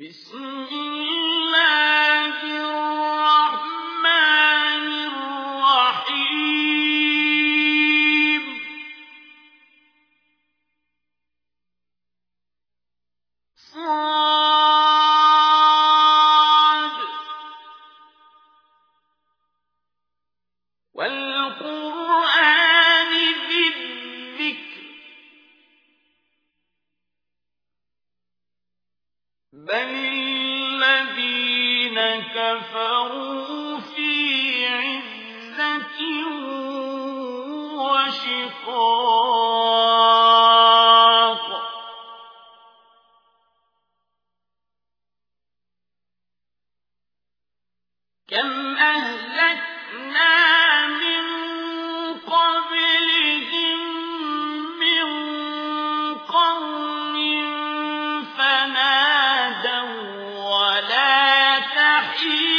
بسم الله الرحمن الرحيم صاد كفروا في عزة وشقاق. كم أهلكنا من قبلهم من قرن فنادوا ولا تحين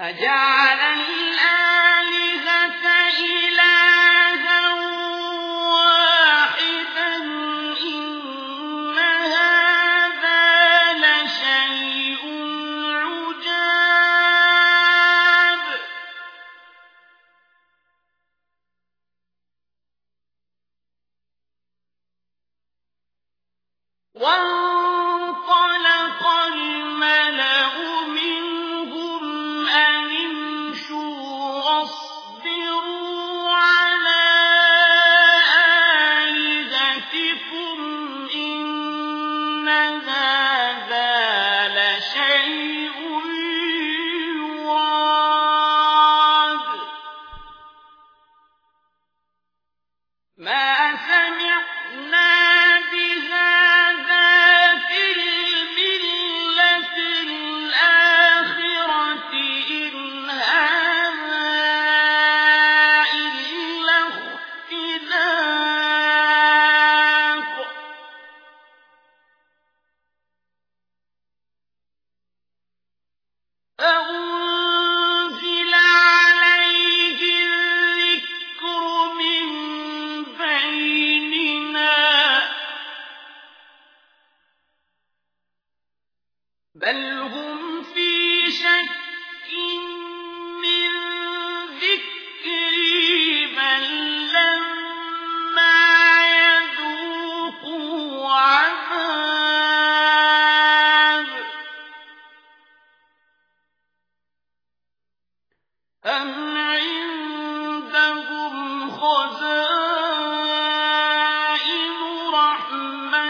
أجعل إن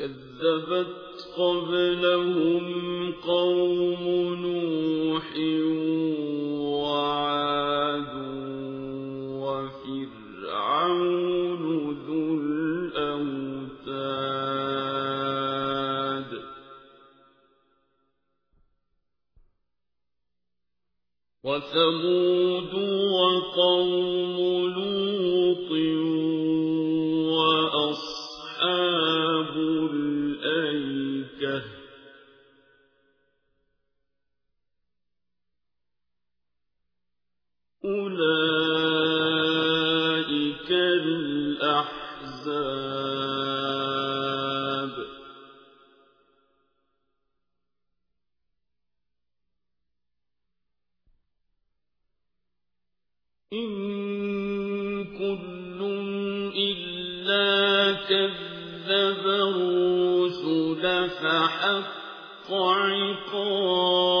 كذبت قبلهم قوم نوح وعاد وفرعون ذو الأوتاد. وثمود وقوم لوط أولئك الأحزاب. إن كل إلا كذب الرسل فحق عقاب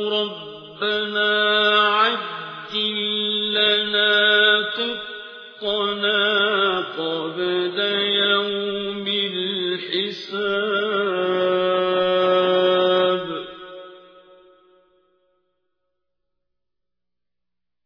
ربنا عجل لنا قطنا قبل يوم الحساب.